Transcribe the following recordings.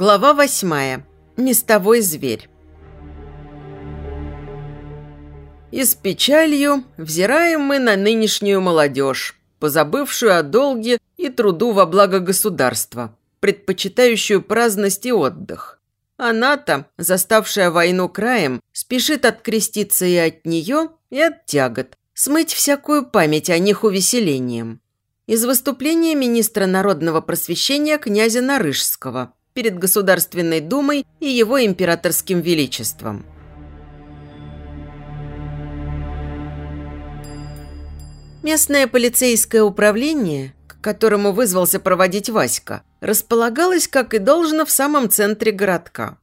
Глава восьмая. Местовой зверь. И с печалью взираем мы на нынешнюю молодежь, позабывшую о долге и труду во благо государства, предпочитающую праздность и отдых. Она-то, заставшая войну краем, спешит откреститься и от нее, и от тягот, смыть всякую память о них увеселением. Из выступления министра народного просвещения князя Нарышского – перед Государственной Думой и его императорским величеством. Местное полицейское управление, к которому вызвался проводить Васька, располагалось, как и должно, в самом центре городка.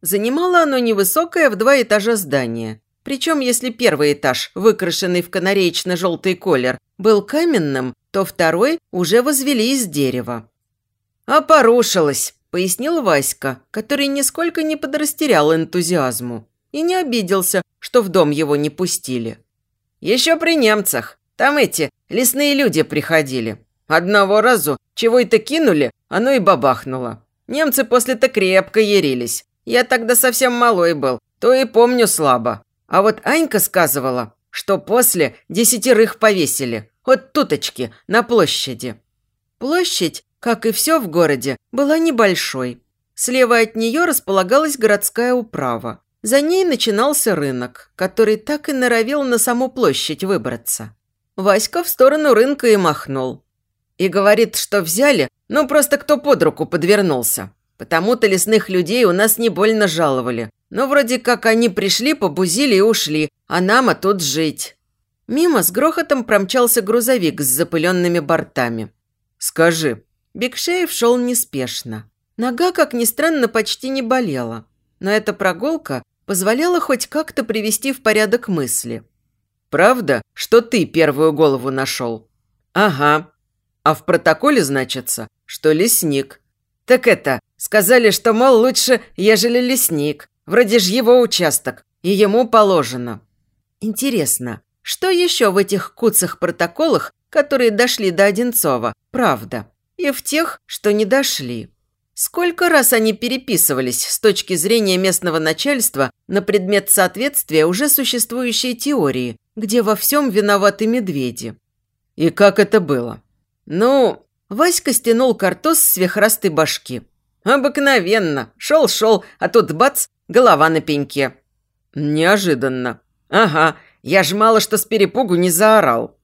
Занимало оно невысокое в два этажа здание. Причем, если первый этаж, выкрашенный в канареечно-желтый колер, был каменным, то второй уже возвели из дерева. «А порушилось!» – пояснил Васька, который нисколько не подрастерял энтузиазму и не обиделся, что в дом его не пустили. «Еще при немцах. Там эти лесные люди приходили. Одного разу чего это кинули, оно и бабахнуло. Немцы после-то крепко ярились. Я тогда совсем малой был, то и помню слабо. А вот Анька сказывала, что после десятерых повесили. Вот туточки, на площади. Площадь как и все в городе, была небольшой. Слева от нее располагалась городская управа. За ней начинался рынок, который так и норовил на саму площадь выбраться. Васька в сторону рынка и махнул. И говорит, что взяли, ну просто кто под руку подвернулся. Потому-то лесных людей у нас не больно жаловали. Но вроде как они пришли, побузили и ушли, а нам а тут жить. Мимо с грохотом промчался грузовик с запыленными бортами. «Скажи, Бекшеев шел неспешно. Нога, как ни странно, почти не болела. Но эта прогулка позволяла хоть как-то привести в порядок мысли. «Правда, что ты первую голову нашел?» «Ага. А в протоколе значится, что лесник». «Так это, сказали, что, мол, лучше, ежели лесник. Вроде ж его участок, и ему положено». «Интересно, что еще в этих куцах протоколах, которые дошли до Одинцова, правда?» И в тех, что не дошли. Сколько раз они переписывались с точки зрения местного начальства на предмет соответствия уже существующей теории, где во всем виноваты медведи. И как это было? Ну, Васька стянул картоз с вехрастой башки. Обыкновенно. Шел-шел, а тут бац, голова на пеньке. Неожиданно. Ага, я ж мало что с перепугу не заорал.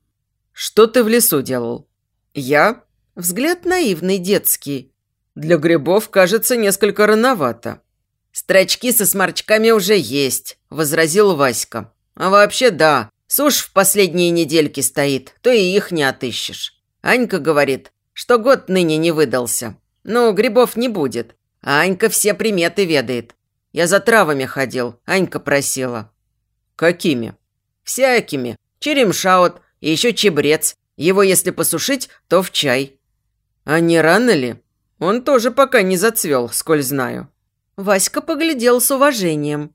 Что ты в лесу делал? Я? Взгляд наивный, детский. Для грибов, кажется, несколько рановато. «Строчки со сморчками уже есть», – возразил Васька. «А вообще да, сушь в последние недельки стоит, то и их не отыщешь. Анька говорит, что год ныне не выдался. Ну, грибов не будет. А Анька все приметы ведает. Я за травами ходил, Анька просила». «Какими?» «Всякими. Черемшаут и еще чебрец. Его, если посушить, то в чай. А не рано ли? Он тоже пока не зацвел, сколь знаю. Васька поглядел с уважением.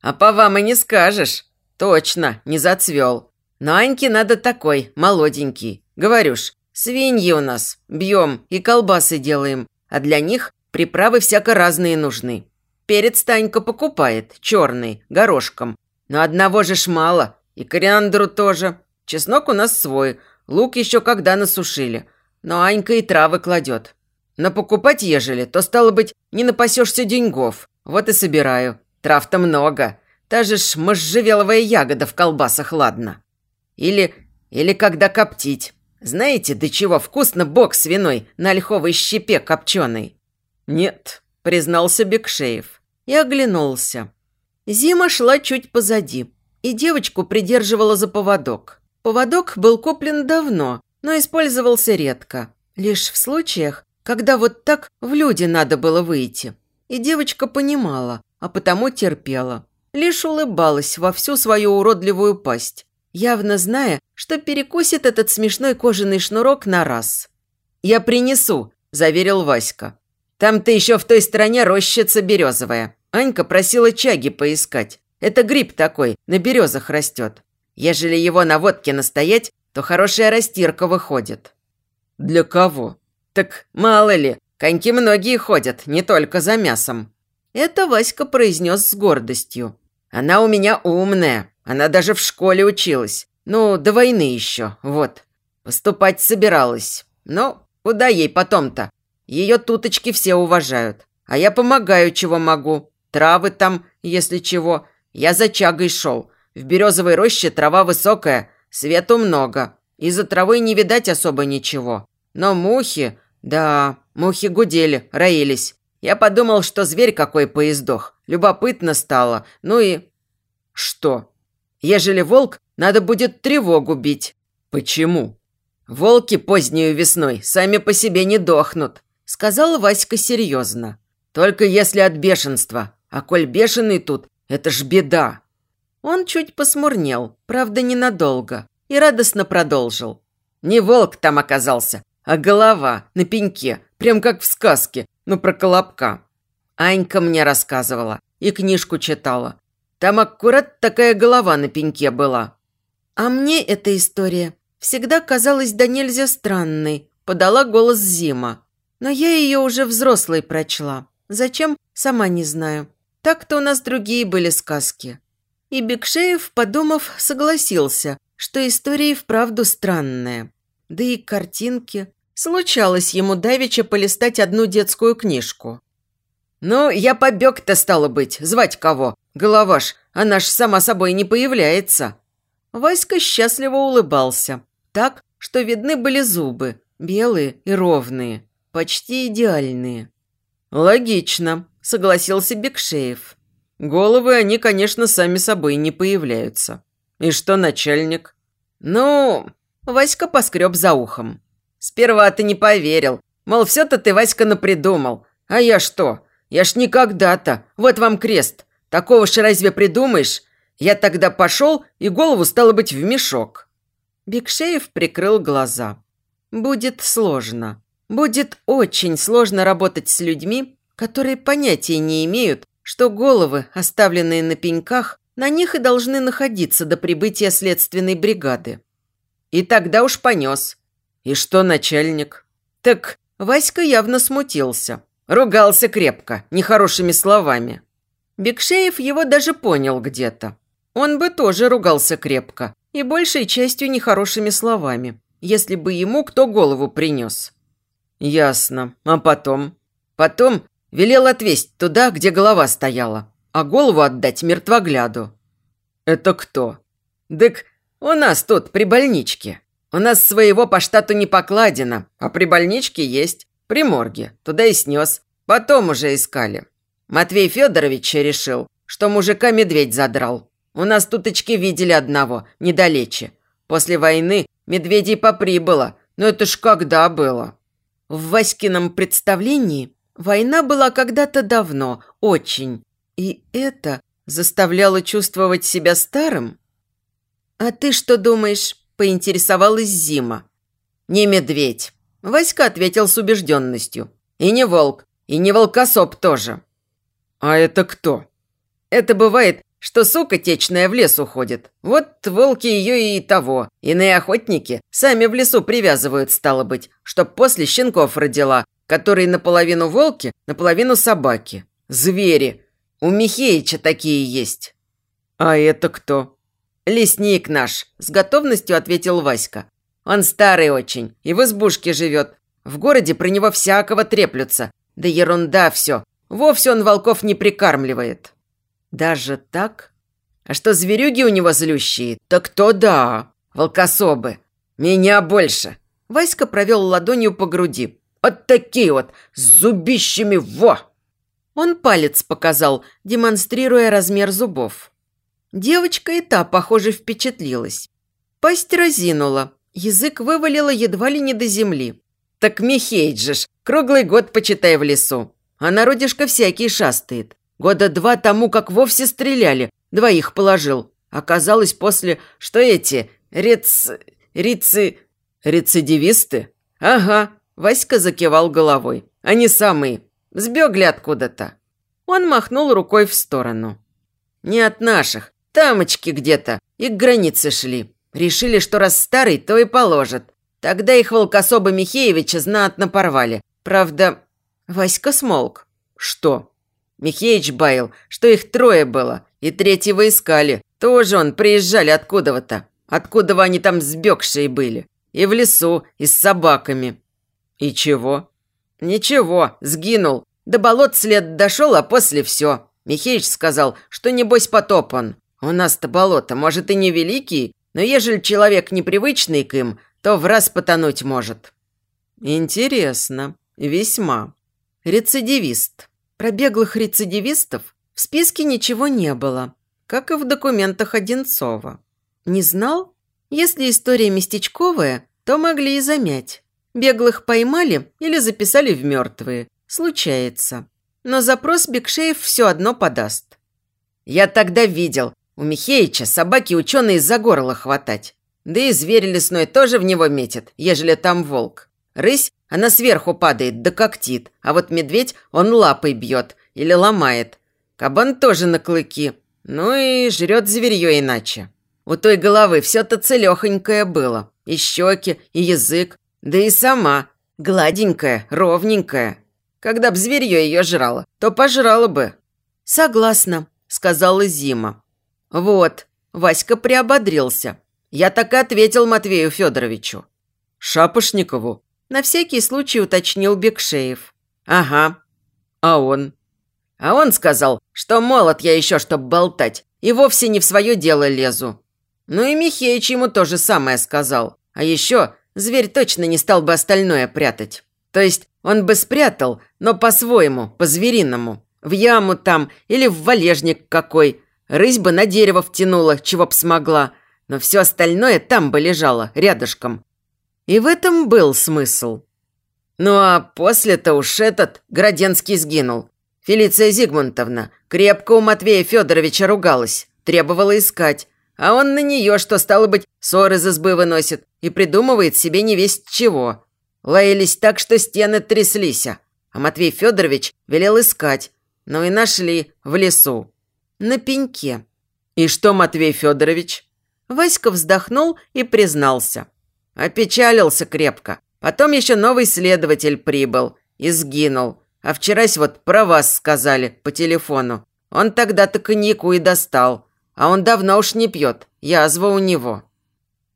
А по вам и не скажешь. Точно, не зацвел. Но Аньке надо такой, молоденький. Говорю ж, свиньи у нас, бьем и колбасы делаем. А для них приправы всяко разные нужны. Перец Танька покупает, черный, горошком. Но одного же ж мало. И кориандру тоже. Чеснок у нас свой, лук еще когда насушили – но Анька и травы кладет. Но покупать ежели, то, стало быть, не напасешься деньгов. Вот и собираю. Трав-то много. Та же ж можжевеловая ягода в колбасах, ладно. Или, или когда коптить. Знаете, до чего вкусно бок свиной на ольховой щепе копченой? Нет, признался Бекшеев. И оглянулся. Зима шла чуть позади, и девочку придерживала за поводок. Поводок был куплен давно, но использовался редко. Лишь в случаях, когда вот так в люди надо было выйти. И девочка понимала, а потому терпела. Лишь улыбалась во всю свою уродливую пасть, явно зная, что перекусит этот смешной кожаный шнурок на раз. «Я принесу», – заверил Васька. «Там-то еще в той стороне рощица березовая. Анька просила чаги поискать. Это гриб такой, на березах растет. Ежели его на водке настоять, то хорошая растирка выходит». «Для кого?» «Так мало ли, Коньки многие ходят, не только за мясом». Это Васька произнес с гордостью. «Она у меня умная. Она даже в школе училась. Ну, до войны еще, вот. Поступать собиралась. Но куда ей потом-то? Ее туточки все уважают. А я помогаю, чего могу. Травы там, если чего. Я за чагой шел. В березовой роще трава высокая, свету много. Из-за травы не видать особо ничего. Но мухи... Да, мухи гудели, роились. Я подумал, что зверь какой поездох. Любопытно стало. Ну и... Что? Ежели волк, надо будет тревогу бить. Почему? Волки позднюю весной сами по себе не дохнут, сказал Васька серьезно. Только если от бешенства. А коль бешеный тут, это ж беда. Он чуть посмурнел, правда, ненадолго, и радостно продолжил. Не волк там оказался, а голова на пеньке, прям как в сказке, ну про колобка. Анька мне рассказывала и книжку читала. Там аккурат такая голова на пеньке была. А мне эта история всегда казалась да нельзя странной, подала голос Зима. Но я ее уже взрослой прочла. Зачем, сама не знаю. Так-то у нас другие были сказки. И Бекшеев, подумав, согласился, что история и вправду странная. Да и картинки. Случалось ему давеча полистать одну детскую книжку. «Ну, я побег-то, стало быть. Звать кого? Голова ж, она ж сама собой не появляется». Васька счастливо улыбался. Так, что видны были зубы. Белые и ровные. Почти идеальные. «Логично», – согласился Бекшеев. «Головы они, конечно, сами собой не появляются. И что начальник?» «Ну...» – Васька поскреб за ухом. «Сперва ты не поверил. Мол, все-то ты, Васька, напридумал. А я что? Я ж никогда-то. Вот вам крест. Такого ж разве придумаешь? Я тогда пошел, и голову стало быть в мешок». Бекшеев прикрыл глаза. «Будет сложно. Будет очень сложно работать с людьми, которые понятия не имеют, что головы, оставленные на пеньках, на них и должны находиться до прибытия следственной бригады. И тогда уж понес. И что начальник? Так Васька явно смутился. Ругался крепко, нехорошими словами. Бекшеев его даже понял где-то. Он бы тоже ругался крепко и большей частью нехорошими словами, если бы ему кто голову принес. «Ясно. А потом?» «Потом велел отвесть туда, где голова стояла, а голову отдать мертвогляду». «Это кто?» «Дык, у нас тут при больничке. У нас своего по штату не покладено, а при больничке есть. При морге. Туда и снес. Потом уже искали. Матвей Федорович решил, что мужика медведь задрал. У нас туточки видели одного, недалече. После войны медведей поприбыло, но это ж когда было?» В Васькином представлении война была когда-то давно, очень. И это заставляло чувствовать себя старым? «А ты что думаешь?» – поинтересовалась Зима. «Не медведь», – Васька ответил с убежденностью. «И не волк, и не волкосоп тоже». «А это кто?» «Это бывает, что сука течная в лес уходит. Вот волки ее и того. Иные охотники сами в лесу привязывают, стало быть, чтоб после щенков родила, которые наполовину волки, наполовину собаки. Звери. У Михеича такие есть». «А это кто?» «Лесник наш», – с готовностью ответил Васька. «Он старый очень и в избушке живет. В городе про него всякого треплются. Да ерунда все. Вовсе он волков не прикармливает». Даже так? А что зверюги у него злющие, так то да. Волкособы. Меня больше. Васька провел ладонью по груди. Вот такие вот, с зубищами, во! Он палец показал, демонстрируя размер зубов. Девочка и та, похоже, впечатлилась. Пасть разинула, язык вывалила едва ли не до земли. Так Михеич круглый год почитай в лесу. А народишко всякий шастает. Года два тому, как вовсе стреляли, двоих положил. Оказалось после, что эти рец... рицы... рецидивисты? Ага, Васька закивал головой. Они самые. Сбегли откуда-то. Он махнул рукой в сторону. Не от наших. Тамочки где-то. И к границе шли. Решили, что раз старый, то и положат. Тогда их волкособа Михеевича знатно порвали. Правда, Васька смолк. «Что?» Михеич баял, что их трое было, и третьего искали. Тоже он, приезжали откуда-то. Откуда они там сбегшие были. И в лесу, и с собаками. И чего? Ничего, сгинул. До болот след дошел, а после все. Михеич сказал, что небось потоп он. У нас-то болото, может, и не великий, но ежели человек непривычный к им, то в раз потонуть может. Интересно. Весьма. Рецидивист. Про беглых рецидивистов в списке ничего не было, как и в документах Одинцова. Не знал? Если история местечковая, то могли и замять. Беглых поймали или записали в мертвые. Случается. Но запрос Бекшеев все одно подаст. Я тогда видел. У Михеича собаки ученые за горло хватать. Да и зверь лесной тоже в него метит, ежели там волк. Рысь, она сверху падает, да когтит, а вот медведь, он лапой бьет или ломает. Кабан тоже на клыки, ну и жрет зверье иначе. У той головы все-то целехонькое было. И щеки, и язык, да и сама. Гладенькая, ровненькая. Когда б зверье ее жрало, то пожрало бы. «Согласна», – сказала Зима. «Вот», – Васька приободрился. Я так и ответил Матвею Федоровичу. «Шапошникову?» На всякий случай уточнил Бекшеев. «Ага. А он?» А он сказал, что молод я еще, чтоб болтать, и вовсе не в свое дело лезу. Ну и Михеич ему то же самое сказал. А еще зверь точно не стал бы остальное прятать. То есть он бы спрятал, но по-своему, по-звериному. В яму там или в валежник какой. Рысь бы на дерево втянула, чего б смогла. Но все остальное там бы лежало, рядышком. И в этом был смысл. Ну а после-то уж этот Граденский сгинул. Фелиция Зигмунтовна крепко у Матвея Федоровича ругалась, требовала искать. А он на нее, что стало быть, ссоры из избы выносит и придумывает себе не весть чего. Лаялись так, что стены тряслись. А Матвей Федорович велел искать. Ну и нашли в лесу. На пеньке. И что Матвей Федорович? Васька вздохнул и признался. Опечалился крепко. Потом еще новый следователь прибыл и сгинул. А вчерась вот про вас сказали по телефону. Он тогда-то коньяку и достал. А он давно уж не пьет. Язва у него.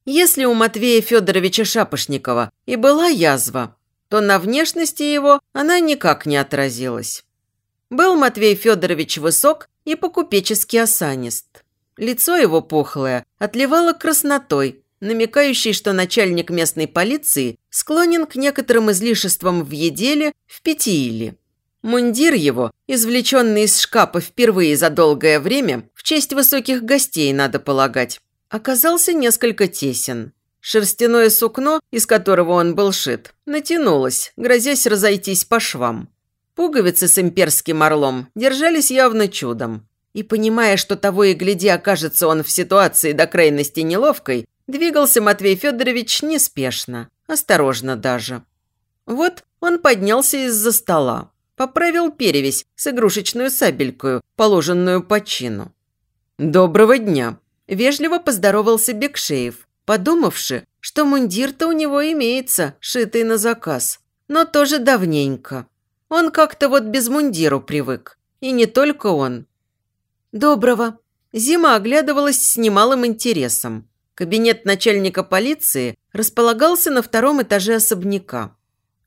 Если у Матвея Федоровича Шапошникова и была язва, то на внешности его она никак не отразилась. Был Матвей Федорович высок и покупечески осанист. Лицо его пухлое отливало краснотой, намекающий, что начальник местной полиции склонен к некоторым излишествам в еделе в Петииле. Мундир его, извлеченный из шкафа впервые за долгое время, в честь высоких гостей, надо полагать, оказался несколько тесен. Шерстяное сукно, из которого он был шит, натянулось, грозясь разойтись по швам. Пуговицы с имперским орлом держались явно чудом. И, понимая, что того и гляди окажется он в ситуации до крайности неловкой, Двигался Матвей Федорович неспешно, осторожно даже. Вот он поднялся из-за стола, поправил перевязь с игрушечную сабелькою, положенную по чину. «Доброго дня!» – вежливо поздоровался Бекшеев, подумавши, что мундир-то у него имеется, шитый на заказ, но тоже давненько. Он как-то вот без мундиру привык. И не только он. «Доброго!» Зима оглядывалась с немалым интересом. Кабинет начальника полиции располагался на втором этаже особняка.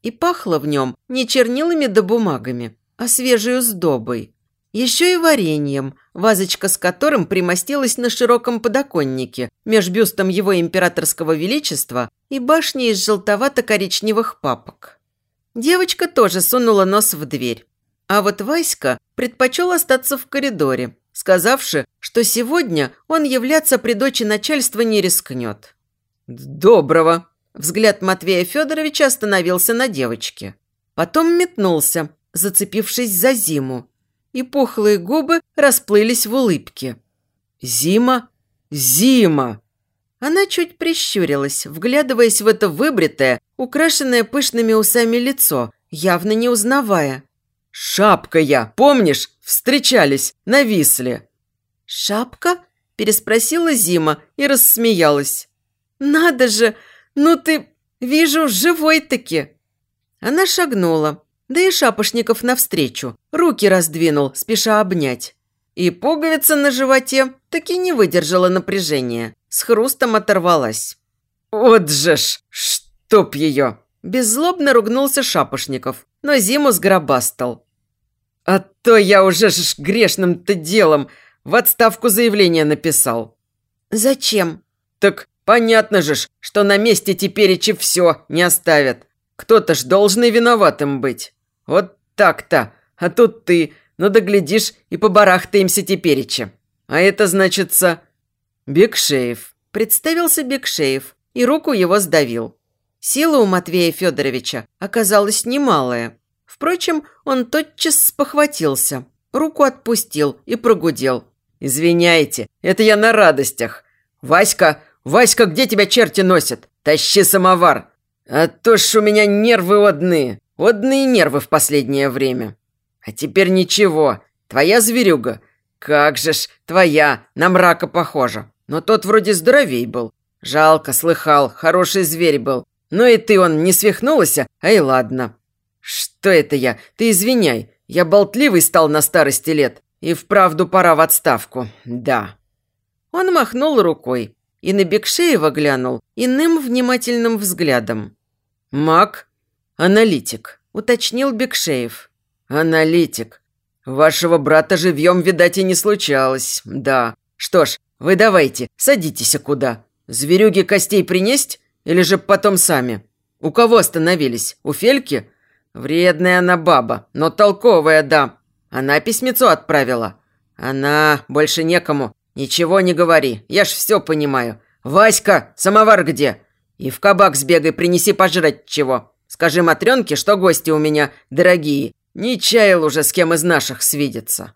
И пахло в нем не чернилами да бумагами, а свежей сдобой. Еще и вареньем, вазочка с которым примостилась на широком подоконнике меж бюстом его императорского величества и башней из желтовато-коричневых папок. Девочка тоже сунула нос в дверь. А вот Васька предпочел остаться в коридоре, сказавши, что сегодня он являться при дочи начальства не рискнет. «Доброго!» Взгляд Матвея Федоровича остановился на девочке. Потом метнулся, зацепившись за зиму, и пухлые губы расплылись в улыбке. «Зима? Зима!» Она чуть прищурилась, вглядываясь в это выбритое, украшенное пышными усами лицо, явно не узнавая. «Шапка я, помнишь? Встречались на Висле». «Шапка?» – переспросила Зима и рассмеялась. «Надо же! Ну ты, вижу, живой-таки!» Она шагнула, Да и Шапошников навстречу, руки раздвинул, спеша обнять. И пуговица на животе таки не выдержала напряжения, с хрустом оторвалась. «Вот же ж, чтоб ее!» Беззлобно ругнулся Шапошников, но Зиму сгробастал. «А то я уже ж грешным-то делом в отставку заявление написал». «Зачем?» «Так понятно же ж, что на месте теперечи все не оставят. Кто-то ж должен и виноватым быть. Вот так-то. А тут ты, ну да глядишь, и побарахтаемся тепереча. А это значится...» «Бекшеев», – представился Бекшеев, и руку его сдавил. Сила у Матвея Федоровича оказалась немалая. Впрочем, он тотчас спохватился, руку отпустил и прогудел. «Извиняйте, это я на радостях. Васька, Васька, где тебя черти носят? Тащи самовар. А то ж у меня нервы одные, одные нервы в последнее время. А теперь ничего, твоя зверюга. Как же ж, твоя, на мрака похожа. Но тот вроде здоровей был. Жалко, слыхал, хороший зверь был. Ну и ты, он, не свихнулся, а и ладно. Что это я? Ты извиняй, я болтливый стал на старости лет. И вправду пора в отставку, да. Он махнул рукой и на Бекшеева глянул иным внимательным взглядом. «Маг? Аналитик», – уточнил Бекшеев. «Аналитик. Вашего брата живьем, видать, и не случалось, да. Что ж, вы давайте, садитесь куда. Зверюги костей принесть? Или же потом сами? У кого остановились? У Фельки? Вредная она баба, но толковая, да. Она письмецо отправила. Она, больше некому. Ничего не говори, я ж все понимаю. Васька, самовар где? И в кабак сбегай, принеси пожрать чего. Скажи Матрёнке, что гости у меня дорогие. Не чаял уже с кем из наших свидеться.